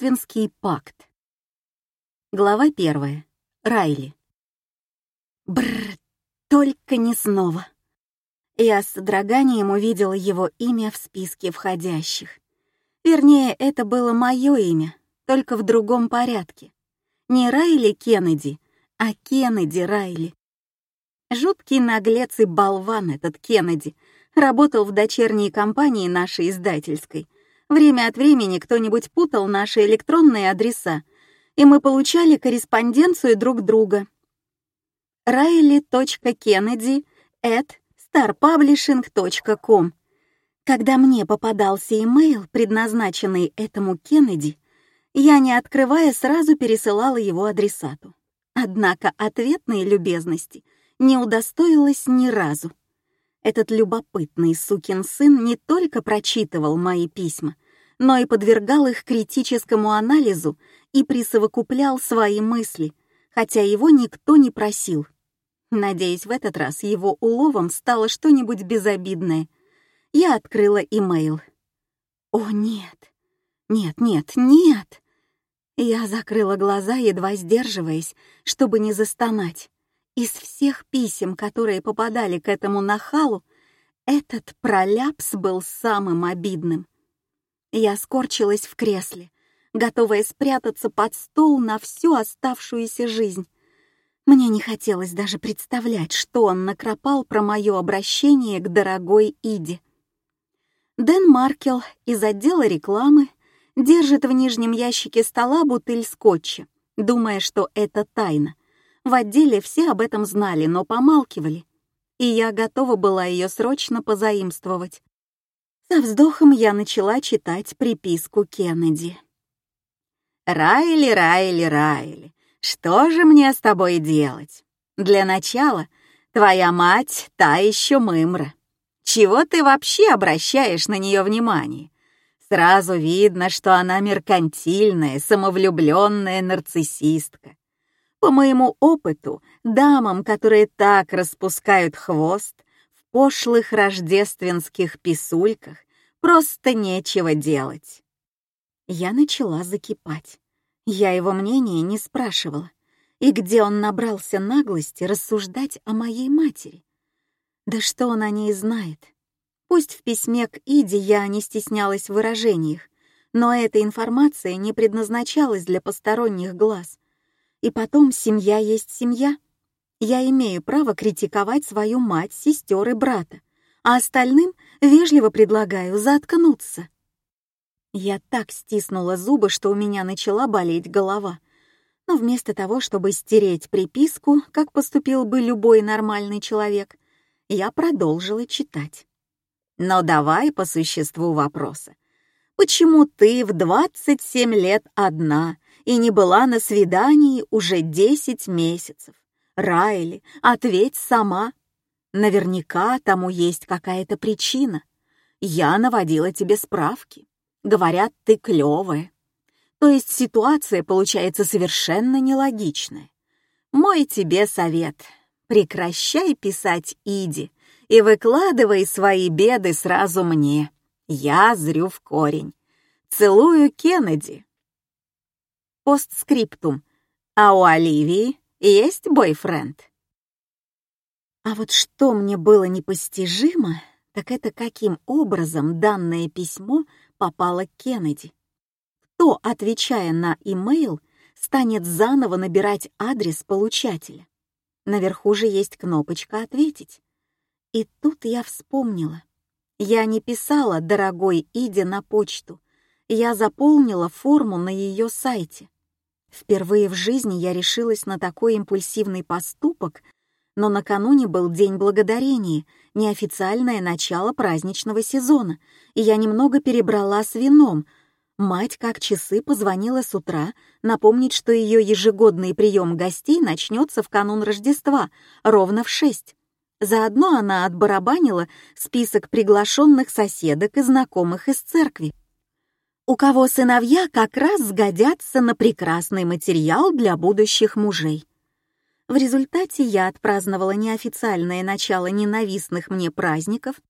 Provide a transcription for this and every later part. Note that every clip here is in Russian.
Рождественский пакт. Глава первая. Райли. Бррр, только не снова. Я с содроганием увидела его имя в списке входящих. Вернее, это было мое имя, только в другом порядке. Не Райли Кеннеди, а Кеннеди Райли. Жуткий наглец и болван этот Кеннеди работал в дочерней компании нашей издательской — Время от времени кто-нибудь путал наши электронные адреса, и мы получали корреспонденцию друг друга. Starpublishing.com Когда мне попадался имейл, предназначенный этому Кеннеди, я, не открывая, сразу пересылала его адресату. Однако ответной любезности не удостоилась ни разу. Этот любопытный сукин сын не только прочитывал мои письма, но и подвергал их критическому анализу и присовокуплял свои мысли, хотя его никто не просил. Надеюсь, в этот раз его уловом стало что-нибудь безобидное. Я открыла имейл. О, нет, нет, нет, нет! Я закрыла глаза, едва сдерживаясь, чтобы не застонать. Из всех писем, которые попадали к этому нахалу, этот проляпс был самым обидным. Я скорчилась в кресле, готовая спрятаться под стол на всю оставшуюся жизнь. Мне не хотелось даже представлять, что он накропал про мое обращение к дорогой Иде. Дэн Маркел из отдела рекламы держит в нижнем ящике стола бутыль скотча, думая, что это тайна. В отделе все об этом знали, но помалкивали, и я готова была ее срочно позаимствовать. Со вздохом я начала читать приписку Кеннеди. «Райли, Райли, Райли, что же мне с тобой делать? Для начала, твоя мать — та еще мымра. Чего ты вообще обращаешь на нее внимание? Сразу видно, что она меркантильная, самовлюбленная нарциссистка. По моему опыту, дамам, которые так распускают хвост, в пошлых рождественских писульках просто нечего делать. Я начала закипать. Я его мнения не спрашивала. И где он набрался наглости рассуждать о моей матери? Да что он о ней знает? Пусть в письме к Иде я не стеснялась в выражениях, но эта информация не предназначалась для посторонних глаз. И потом, семья есть семья. Я имею право критиковать свою мать, сестер и брата, а остальным вежливо предлагаю заткнуться. Я так стиснула зубы, что у меня начала болеть голова. Но вместо того, чтобы стереть приписку, как поступил бы любой нормальный человек, я продолжила читать. Но давай по существу вопроса. Почему ты в 27 лет одна и не была на свидании уже десять месяцев. Райли, ответь сама. Наверняка тому есть какая-то причина. Я наводила тебе справки. Говорят, ты клевая. То есть ситуация получается совершенно нелогичная. Мой тебе совет. Прекращай писать Иди и выкладывай свои беды сразу мне. Я зрю в корень. Целую Кеннеди. Постскриптум. А у Оливии есть бойфренд? А вот что мне было непостижимо, так это каким образом данное письмо попало к Кеннеди. Кто, отвечая на имейл, станет заново набирать адрес получателя? Наверху же есть кнопочка «Ответить». И тут я вспомнила. Я не писала «Дорогой Иде» на почту, я заполнила форму на ее сайте. Впервые в жизни я решилась на такой импульсивный поступок, но накануне был День Благодарения, неофициальное начало праздничного сезона, и я немного перебрала с вином. Мать как часы позвонила с утра напомнить, что ее ежегодный прием гостей начнется в канун Рождества, ровно в шесть. Заодно она отбарабанила список приглашенных соседок и знакомых из церкви у кого сыновья как раз сгодятся на прекрасный материал для будущих мужей. В результате я отпраздновала неофициальное начало ненавистных мне праздников,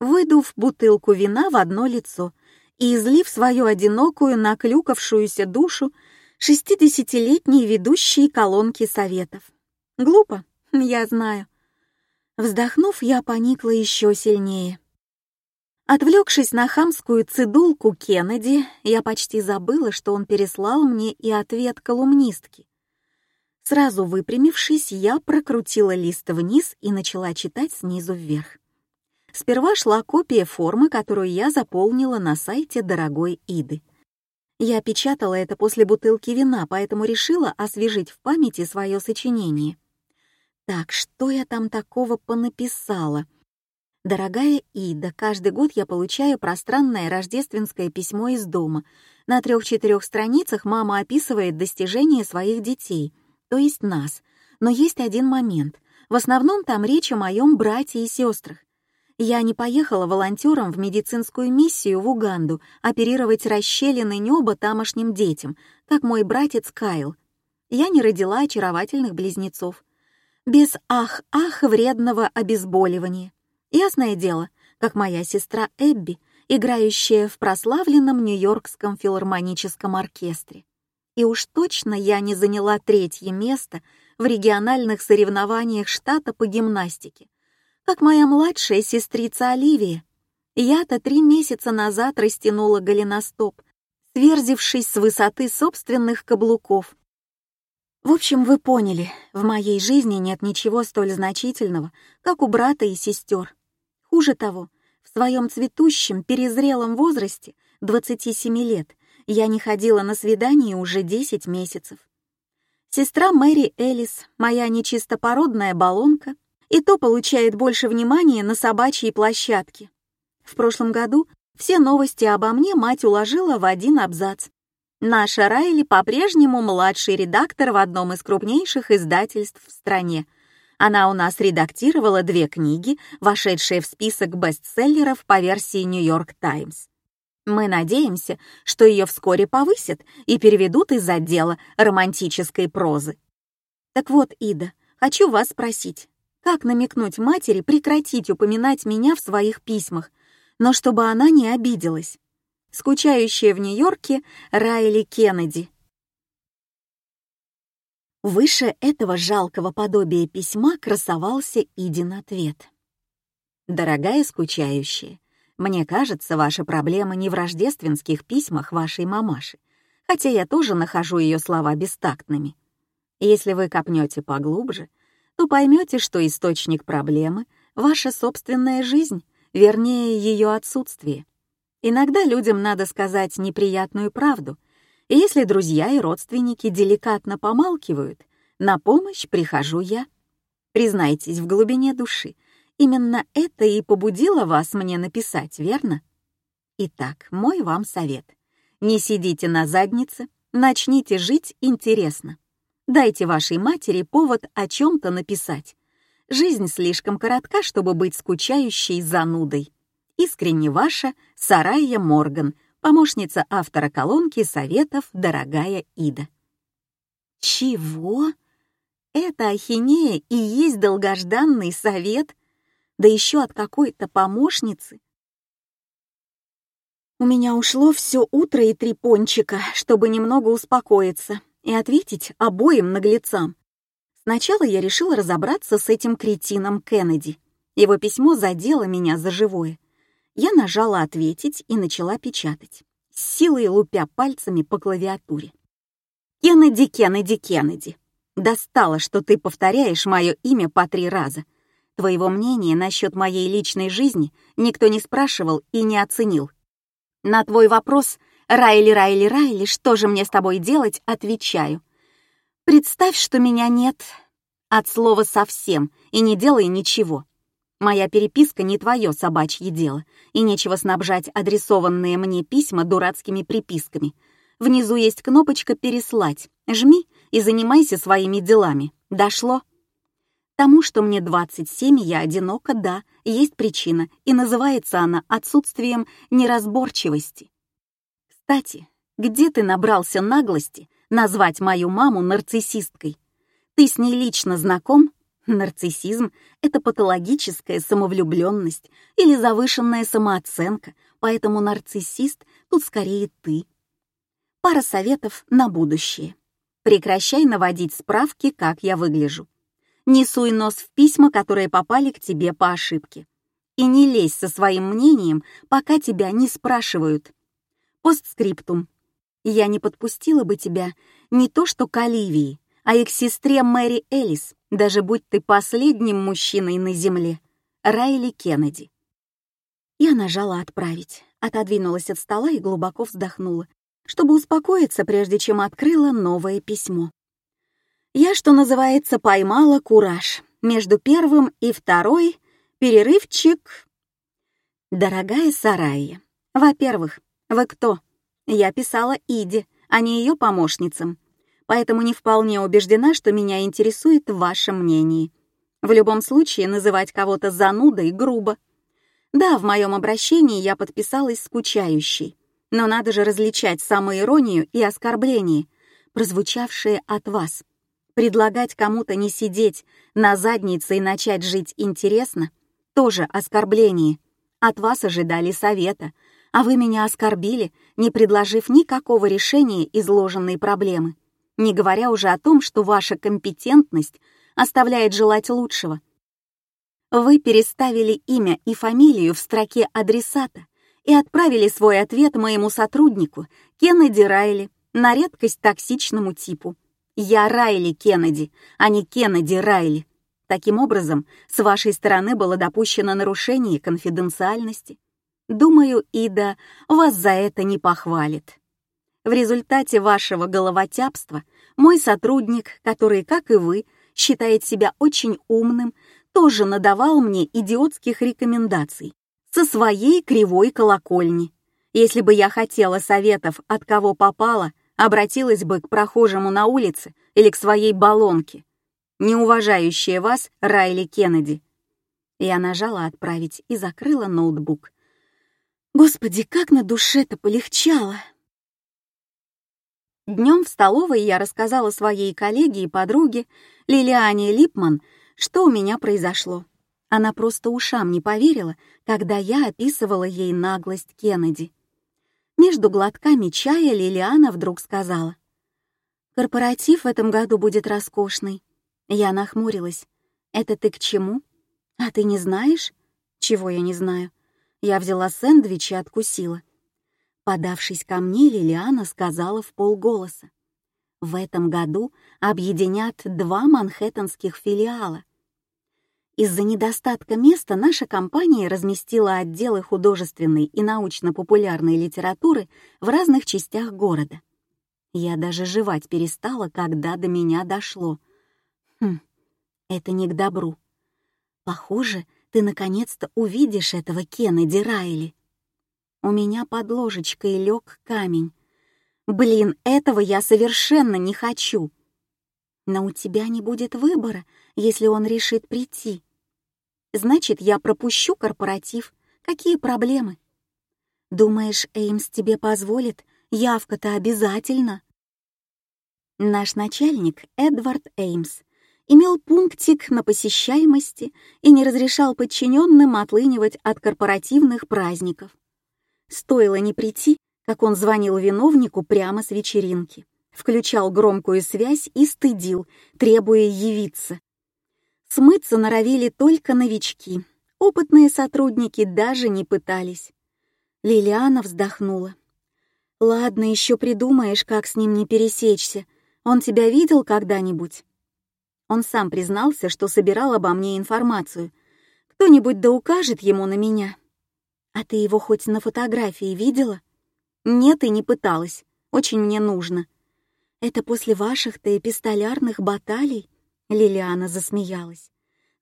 выдув бутылку вина в одно лицо и излив свою одинокую, наклюкавшуюся душу шестидесятилетней ведущей колонки советов. Глупо, я знаю. Вздохнув, я поникла еще сильнее. Отвлекшись на хамскую цидулку Кеннеди, я почти забыла, что он переслал мне и ответ колумнистки. Сразу выпрямившись, я прокрутила лист вниз и начала читать снизу вверх. Сперва шла копия формы, которую я заполнила на сайте дорогой Иды. Я печатала это после бутылки вина, поэтому решила освежить в памяти свое сочинение. Так, что я там такого понаписала? Дорогая Ида, каждый год я получаю пространное рождественское письмо из дома. На трех-четырех страницах мама описывает достижения своих детей, то есть нас. Но есть один момент. В основном там речь о моем брате и сестрах. Я не поехала волонтером в медицинскую миссию в Уганду оперировать расщелины неба тамошним детям, как мой братец Кайл. Я не родила очаровательных близнецов. Без ах-ах вредного обезболивания. Ясное дело, как моя сестра Эбби, играющая в прославленном Нью-Йоркском филармоническом оркестре. И уж точно я не заняла третье место в региональных соревнованиях штата по гимнастике, как моя младшая сестрица Оливия. Я-то три месяца назад растянула голеностоп, сверзившись с высоты собственных каблуков. В общем, вы поняли, в моей жизни нет ничего столь значительного, как у брата и сестер. Хуже того, в своем цветущем, перезрелом возрасте, 27 лет, я не ходила на свидание уже 10 месяцев. Сестра Мэри Элис, моя нечистопородная баллонка, и то получает больше внимания на собачьей площадке. В прошлом году все новости обо мне мать уложила в один абзац. Наша Райли по-прежнему младший редактор в одном из крупнейших издательств в стране, она у нас редактировала две книги, вошедшие в список бестселлеров по версии «Нью-Йорк Таймс». Мы надеемся, что ее вскоре повысят и переведут из отдела романтической прозы. Так вот, Ида, хочу вас спросить, как намекнуть матери прекратить упоминать меня в своих письмах, но чтобы она не обиделась? Скучающая в Нью-Йорке Райли Кеннеди. Выше этого жалкого подобия письма красовался Идин ответ. «Дорогая скучающая, мне кажется, ваша проблема не в рождественских письмах вашей мамаши, хотя я тоже нахожу ее слова бестактными. Если вы копнете поглубже, то поймете, что источник проблемы — ваша собственная жизнь, вернее, ее отсутствие. Иногда людям надо сказать неприятную правду, и если друзья и родственники деликатно помалкивают, на помощь прихожу я. Признайтесь в глубине души, именно это и побудило вас мне написать, верно? Итак, мой вам совет. Не сидите на заднице, начните жить интересно. Дайте вашей матери повод о чем-то написать. Жизнь слишком коротка, чтобы быть скучающей занудой. Искренне ваша Сарайя Морган, помощница автора колонки советов «Дорогая Ида». Чего? Это ахинея и есть долгожданный совет? Да еще от какой-то помощницы? У меня ушло все утро и три пончика, чтобы немного успокоиться и ответить обоим наглецам. Сначала я решила разобраться с этим кретином Кеннеди. Его письмо задело меня за живое. Я нажала «Ответить» и начала печатать, с силой лупя пальцами по клавиатуре. «Кеннеди, Кеннеди, Кеннеди, достало, что ты повторяешь мое имя по три раза. Твоего мнения насчет моей личной жизни никто не спрашивал и не оценил. На твой вопрос «Райли, Райли, Райли, что же мне с тобой делать?» отвечаю. Представь, что меня нет от слова «совсем» и не делай ничего. Моя переписка не твое собачье дело, и нечего снабжать адресованные мне письма дурацкими приписками. Внизу есть кнопочка «Переслать». Жми и занимайся своими делами. Дошло? Тому, что мне 27, я одинока, да, есть причина, и называется она отсутствием неразборчивости. Кстати, где ты набрался наглости назвать мою маму нарциссисткой? Ты с ней лично знаком? Нарциссизм — это патологическая самовлюбленность или завышенная самооценка, поэтому нарциссист тут скорее ты. Пара советов на будущее. Прекращай наводить справки, как я выгляжу. Не суй нос в письма, которые попали к тебе по ошибке. И не лезь со своим мнением, пока тебя не спрашивают. Постскриптум. Я не подпустила бы тебя не то что к Оливии, а и к сестре Мэри Элис, даже будь ты последним мужчиной на земле. Райли Кеннеди. Я нажала «Отправить», отодвинулась от стола и глубоко вздохнула, чтобы успокоиться, прежде чем открыла новое письмо. Я, что называется, поймала кураж. Между первым и второй перерывчик. Дорогая Сарайя, во-первых, вы кто? Я писала Иде, а не ее помощницам, поэтому не вполне убеждена, что меня интересует ваше мнение. В любом случае, называть кого-то занудой грубо. Да, в моем обращении я подписалась скучающей, но надо же различать самоиронию и оскорбление, прозвучавшие от вас. Предлагать кому-то не сидеть на заднице и начать жить интересно — тоже оскорбление. От вас ожидали совета, а вы меня оскорбили, не предложив никакого решения изложенной проблемы, не говоря уже о том, что ваша компетентность оставляет желать лучшего — вы переставили имя и фамилию в строке адресата и отправили свой ответ моему сотруднику, Кеннеди Райли, на редкость токсичному типу. Я Райли Кеннеди, а не Кеннеди Райли. Таким образом, с вашей стороны было допущено нарушение конфиденциальности. Думаю, Ида вас за это не похвалит. В результате вашего головотяпства мой сотрудник, который, как и вы, считает себя очень умным, тоже надавал мне идиотских рекомендаций со своей кривой колокольни. Если бы я хотела советов от кого попало, обратилась бы к прохожему на улице или к своей баллонке, не уважающая вас Райли Кеннеди. Я нажала «Отправить» и закрыла ноутбук. Господи, как на душе-то полегчало! Днем в столовой я рассказала своей коллеге и подруге Лилиане Липман что у меня произошло. Она просто ушам не поверила, когда я описывала ей наглость Кеннеди. Между глотками чая Лилиана вдруг сказала. «Корпоратив в этом году будет роскошный». Я нахмурилась. «Это ты к чему? А ты не знаешь?» «Чего я не знаю?» Я взяла сэндвич и откусила. Подавшись ко мне, Лилиана сказала в полголоса. В этом году объединят два манхэттенских филиала. Из-за недостатка места наша компания разместила отделы художественной и научно-популярной литературы в разных частях города. Я даже жевать перестала, когда до меня дошло. Хм, это не к добру. Похоже, ты наконец-то увидишь этого Кеннеди Райли. У меня под ложечкой лег камень, Блин, этого я совершенно не хочу. Но у тебя не будет выбора, если он решит прийти. Значит, я пропущу корпоратив. Какие проблемы? Думаешь, Эймс тебе позволит? Явка-то обязательно. Наш начальник, Эдвард Эймс, имел пунктик на посещаемости и не разрешал подчиненным отлынивать от корпоративных праздников. Стоило не прийти, как он звонил виновнику прямо с вечеринки, включал громкую связь и стыдил, требуя явиться. Смыться норовили только новички, опытные сотрудники даже не пытались. Лилиана вздохнула. «Ладно, еще придумаешь, как с ним не пересечься. Он тебя видел когда-нибудь?» Он сам признался, что собирал обо мне информацию. «Кто-нибудь да укажет ему на меня». «А ты его хоть на фотографии видела?» «Нет, и не пыталась. Очень мне нужно». «Это после ваших-то эпистолярных баталий?» Лилиана засмеялась.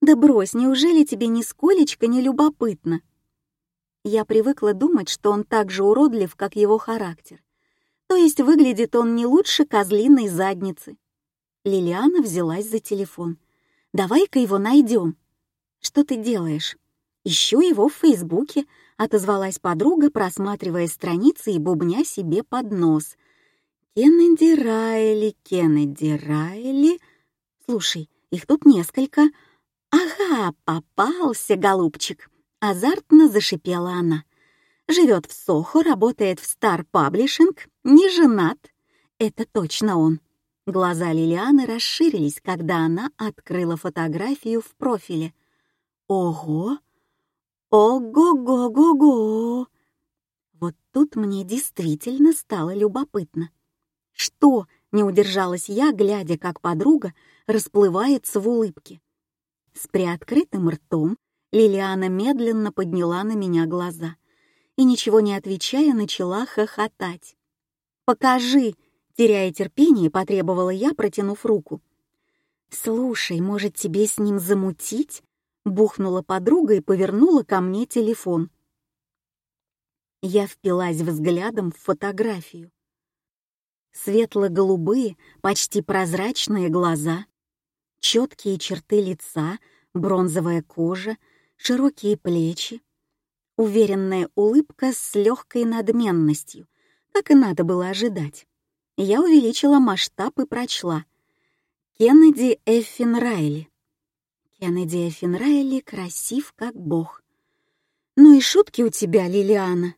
«Да брось, неужели тебе нисколечко не любопытно?» Я привыкла думать, что он так же уродлив, как его характер. То есть выглядит он не лучше козлиной задницы. Лилиана взялась за телефон. «Давай-ка его найдем». «Что ты делаешь?» «Ищу его в Фейсбуке», — отозвалась подруга, просматривая страницы и бубня себе под нос. «Кеннеди Райли, Кеннеди Райли...» «Слушай, их тут несколько...» «Ага, попался, голубчик!» — азартно зашипела она. Живет в Сохо, работает в Star Publishing, не женат. Это точно он. Глаза Лилианы расширились, когда она открыла фотографию в профиле. Ого! Ого-го-го-го! Вот тут мне действительно стало любопытно. Что, не удержалась я, глядя, как подруга расплывается в улыбке. С приоткрытым ртом Лилиана медленно подняла на меня глаза и, ничего не отвечая, начала хохотать. «Покажи!» — теряя терпение, потребовала я, протянув руку. «Слушай, может, тебе с ним замутить?» — бухнула подруга и повернула ко мне телефон. Я впилась взглядом в фотографию. Светло-голубые, почти прозрачные глаза, четкие черты лица, бронзовая кожа, широкие плечи, уверенная улыбка с легкой надменностью, как и надо было ожидать. Я увеличила масштаб и прочла. Кеннеди Эффин Райли. Кеннеди Эффин Райли красив как бог. «Ну и шутки у тебя, Лилиана»,